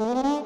Mm-hmm.